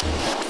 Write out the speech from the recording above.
Bye.